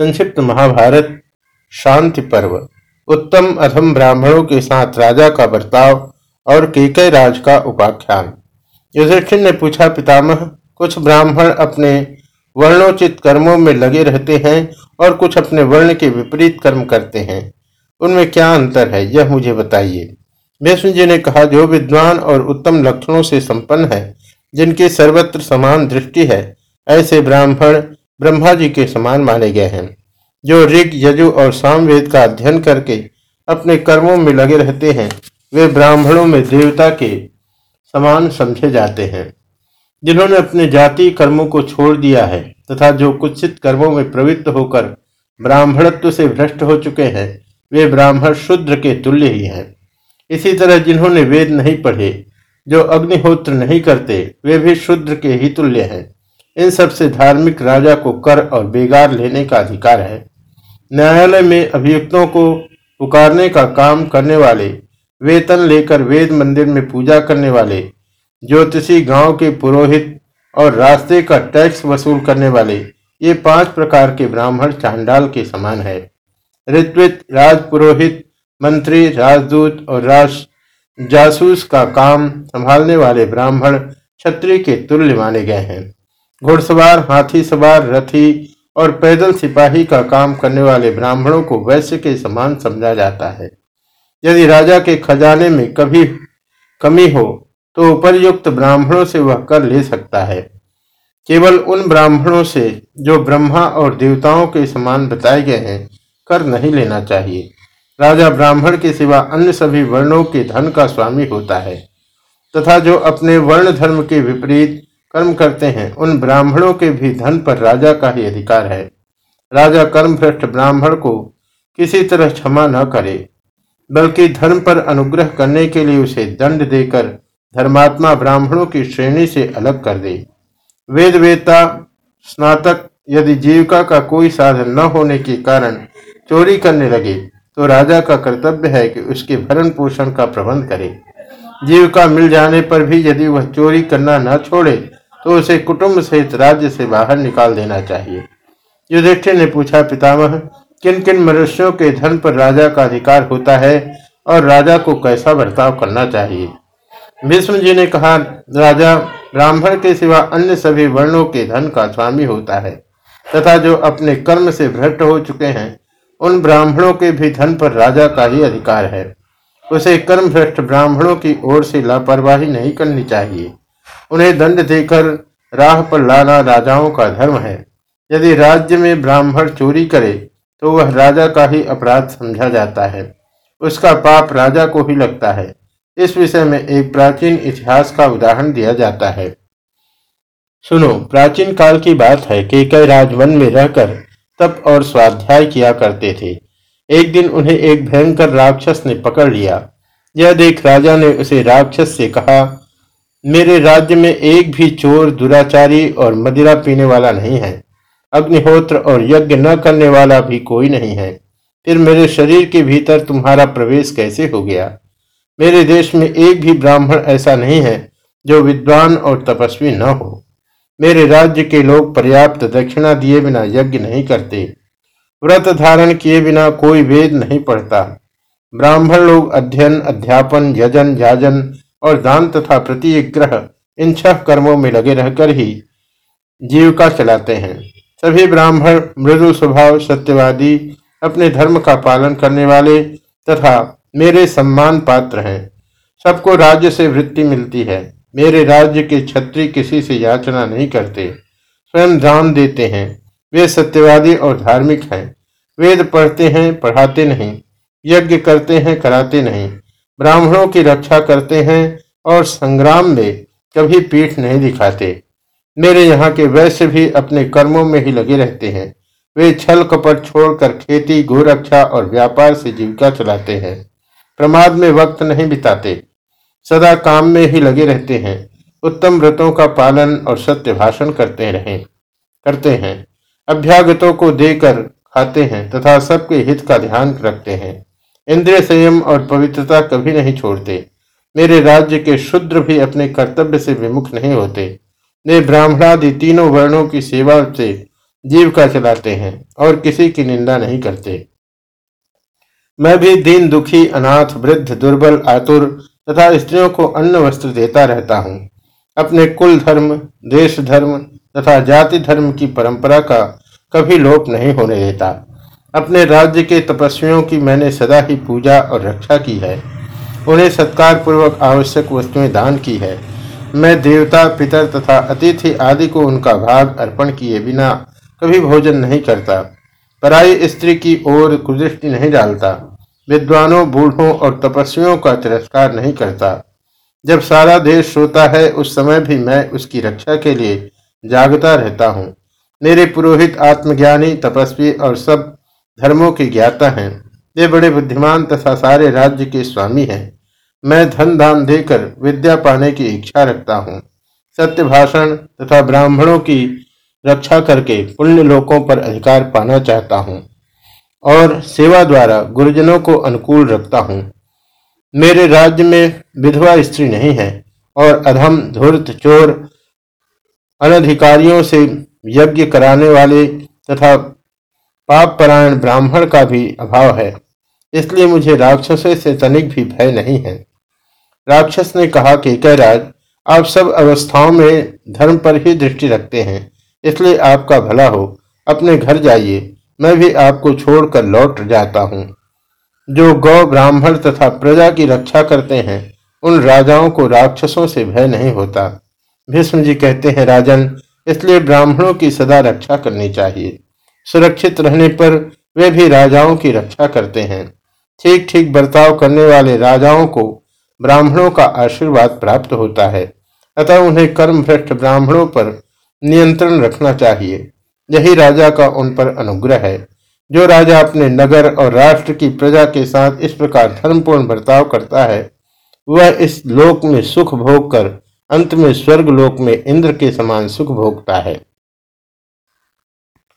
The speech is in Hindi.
संक्षिप्त महाभारत, शांति पर्व। उत्तम अधम ब्राह्मणों के साथ राजा का बर्ताव और केकय राज का उपाख्यान। युधिष्ठिर ने पूछा, पितामह, कुछ ब्राह्मण अपने वर्णोचित कर्मों में लगे रहते हैं और कुछ अपने वर्ण के विपरीत कर्म करते हैं। उनमें क्या अंतर है, यह मुझे बताइए। भीष्म जी ने कहा, जो विद्वान और उत्तम लक्षणों से संपन्न है, जिनकी सर्वत्र समान दृष्टि है, ऐसे ब्राह्मण ब्रह्मा जी के समान माने गए हैं। जो ऋग, यजु और सामवेद का अध्ययन करके अपने कर्मों में लगे रहते हैं, वे ब्राह्मणों में देवता के समान समझे जाते हैं। जिन्होंने अपने जाति कर्मों को छोड़ दिया है तथा जो कुत्सित कर्मों में प्रवृत्त होकर ब्राह्मणत्व से भ्रष्ट हो चुके हैं, वे ब्राह्मण शुद्र के तुल्य ही हैं। इसी तरह जिन्होंने वेद नहीं पढ़े, जो अग्निहोत्र नहीं करते, वे भी शुद्र के ही तुल्य हैं। इन सबसे धार्मिक राजा को कर और बेगार लेने का अधिकार है। न्यायालय में अभियुक्तों को पुकारने का काम करने वाले, वेतन लेकर वेद मंदिर में पूजा करने वाले, ज्योतिषी गाँव के पुरोहित और रास्ते का टैक्स वसूल करने वाले, ये पाँच प्रकार के ब्राह्मण चांडाल के समान है। ऋत्वित, राजपुरोहित, मंत्री, राजदूत और राज जासूस का काम संभालने वाले ब्राह्मण क्षत्रिय के तुल्य माने गए हैं। घुड़सवार हाथी सवार रथी और पैदल सिपाही का काम करने वाले ब्राह्मणों को वैश्य के समान समझा जाता है। यदि राजा के खजाने में कभी कमी हो तो उपरयुक्त ब्राह्मणों से वह कर ले सकता है। केवल उन ब्राह्मणों से जो ब्रह्मा और देवताओं के समान बताए गए हैं, कर नहीं लेना चाहिए। राजा ब्राह्मण के सिवा अन्य सभी वर्णों के धन का स्वामी होता है, तथा जो अपने वर्ण धर्म के विपरीत कर्म करते हैं, उन ब्राह्मणों के भी धन पर राजा का ही अधिकार है। राजा कर्म भ्रष्ट ब्राह्मण को किसी तरह क्षमा न करे, बल्कि धर्म पर अनुग्रह करने के लिए उसे दंड देकर धर्मात्मा ब्राह्मणों की श्रेणी से अलग कर दे। वेद वेता स्नातक यदि जीविका का कोई साधन न होने के कारण चोरी करने लगे तो राजा का कर्तव्य है कि उसके भरण पोषण का प्रबंध करे। जीविका मिल जाने पर भी यदि वह चोरी करना न छोड़े तो उसे कुटुंब सहित राज्य से बाहर निकाल देना चाहिए। युधिष्ठिर ने पूछा, पितामह किन किन मनुष्यों के धन पर राजा का अधिकार होता है और राजा को कैसा बर्ताव करना चाहिए? भीष्म जी ने कहा, राजा, ब्राह्मण के सिवा अन्य सभी वर्णों के धन का स्वामी होता है, तथा जो अपने कर्म से भ्रष्ट हो चुके हैं, उन ब्राह्मणों के भी धन पर राजा का ही अधिकार है। उसे कर्म भ्रष्ट ब्राह्मणों की ओर से लापरवाही नहीं करनी चाहिए। उन्हें दंड देकर राह पर लाना राजाओं का धर्म है। यदि राज्य में ब्राह्मण चोरी करे तो वह राजा का ही अपराध समझा जाता है। उसका पाप राजा को ही लगता है। इस विषय में एक प्राचीन इतिहास का उदाहरण दिया जाता है। सुनो, प्राचीन काल की बात है कि कई राजवन में रहकर तप और स्वाध्याय किया करते थे। एक दिन उन्हें एक भयंकर राक्षस ने पकड़ लिया। यह देख राजा ने उसे राक्षस से कहा मेरे राज्य में एक भी चोर, दुराचारी और मदिरा पीने वाला नहीं है। अग्निहोत्र और यज्ञ न करने वाला भी कोई नहीं है। फिर मेरे शरीर के भीतर तुम्हारा प्रवेश कैसे हो गया? मेरे देश में एक भी ब्राह्मण ऐसा नहीं है जो विद्वान और तपस्वी न हो। मेरे राज्य के लोग पर्याप्त दक्षिणा दिए बिना यज्ञ नहीं करते। व्रत धारण किए बिना कोई वेद नहीं पढ़ता। ब्राह्मण लोग अध्ययन, अध्यापन, यजन, याजन और दान तथा प्रतिग्रह इन छह कर्मों में लगे रहकर ही जीविका चलाते हैं। सभी ब्राह्मण मृदु स्वभाव सत्यवादी अपने धर्म का पालन करने वाले तथा मेरे सम्मान पात्र हैं। सबको राज्य से वृत्ति मिलती है। मेरे राज्य के छत्री किसी से याचना नहीं करते। स्वयं दान देते हैं। वे सत्यवादी और धार्मिक हैं। वेद पढ़ते हैं, पढ़ाते नहीं। यज्ञ करते हैं, कराते नहीं। ब्राह्मणों की रक्षा करते हैं और संग्राम में कभी पीठ नहीं दिखाते। मेरे यहाँ के वैश्य भी अपने कर्मों में ही लगे रहते हैं। वे छल कपट छोड़कर खेती, गोरक्षा और व्यापार से जीविका चलाते हैं। प्रमाद में वक्त नहीं बिताते। सदा काम में ही लगे रहते हैं। उत्तम व्रतों का पालन और सत्य भाषण करते रहे, करते हैं। अभ्यागतों को देकर खाते हैं तथा सबके हित का ध्यान रखते हैं। इंद्रिय संयम और पवित्रता कभी नहीं छोड़ते। मेरे राज्य के शूद्र भी अपने कर्तव्य से विमुख नहीं होते। वे ब्राह्मणादि तीनों वर्णों की सेवा से जीविका चलाते हैं और किसी की निंदा नहीं करते। मैं भी दीन दुखी, अनाथ, वृद्ध, दुर्बल, आतुर तथा स्त्रियों को अन्न वस्त्र देता रहता हूँ। अपने कुल धर्म, देश धर्म तथा जाति धर्म की परंपरा का कभी लोप नहीं होने देता। अपने राज्य के तपस्वियों की मैंने सदा ही पूजा और रक्षा की है। उन्हें सत्कार पूर्वक आवश्यक वस्तुएँ दान की है। मैं देवता, पितर तथा अतिथि आदि को उनका भाग अर्पण किए बिना कभी भोजन नहीं करता। पराई स्त्री की ओर कुदृष्टि नहीं डालता। विद्वानों, बूढ़ों और तपस्वियों का तिरस्कार नहीं करता। जब सारा देश सोता है, उस समय भी मैं उसकी रक्षा के लिए जागता रहता हूँ। मेरे पुरोहित, आत्मज्ञानी, तपस्वी और सब धर्मों के ज्ञाता हैं। वे बड़े बुद्धिमान तथा सारे राज्य के स्वामी हैं। मैं धन दान देकर विद्या पाने की इच्छा रखता हूँ। सत्य भाषण तथा ब्राह्मणों की रक्षा करके पुण्य लोकों पर अधिकार पाना चाहता हूँ और सेवा द्वारा गुरुजनों को अनुकूल रखता हूँ। मेरे राज्य में विधवा स्त्री नहीं है और अधम, धूर्त, चोर, अनधिकारियों से यज्ञ कराने वाले तथा पाप परायण ब्राह्मण का भी अभाव है। इसलिए मुझे राक्षसों से तनिक भी भय नहीं है। राक्षस ने कहा कि राज, आप सब अवस्थाओं में धर्म पर ही दृष्टि रखते हैं, इसलिए आपका भला हो। अपने घर जाइए, मैं भी आपको छोड़कर लौट जाता हूँ। जो गौ ब्राह्मण तथा प्रजा की रक्षा करते हैं, उन राजाओं को राक्षसों से भय नहीं होता। भीष्म जी कहते हैं, राजन, इसलिए ब्राह्मणों की सदा रक्षा करनी चाहिए। सुरक्षित रहने पर वे भी राजाओं की रक्षा करते हैं। ठीक ठीक बर्ताव करने वाले राजाओं को ब्राह्मणों का आशीर्वाद प्राप्त होता है। अतः उन्हें कर्म भ्रष्ट ब्राह्मणों पर नियंत्रण रखना चाहिए। यही राजा का उन पर अनुग्रह है। जो राजा अपने नगर और राष्ट्र की प्रजा के साथ इस प्रकार धर्मपूर्ण बर्ताव करता है, वह इस लोक में सुख भोग कर अंत में स्वर्ग लोक में इंद्र के समान सुख भोगता है।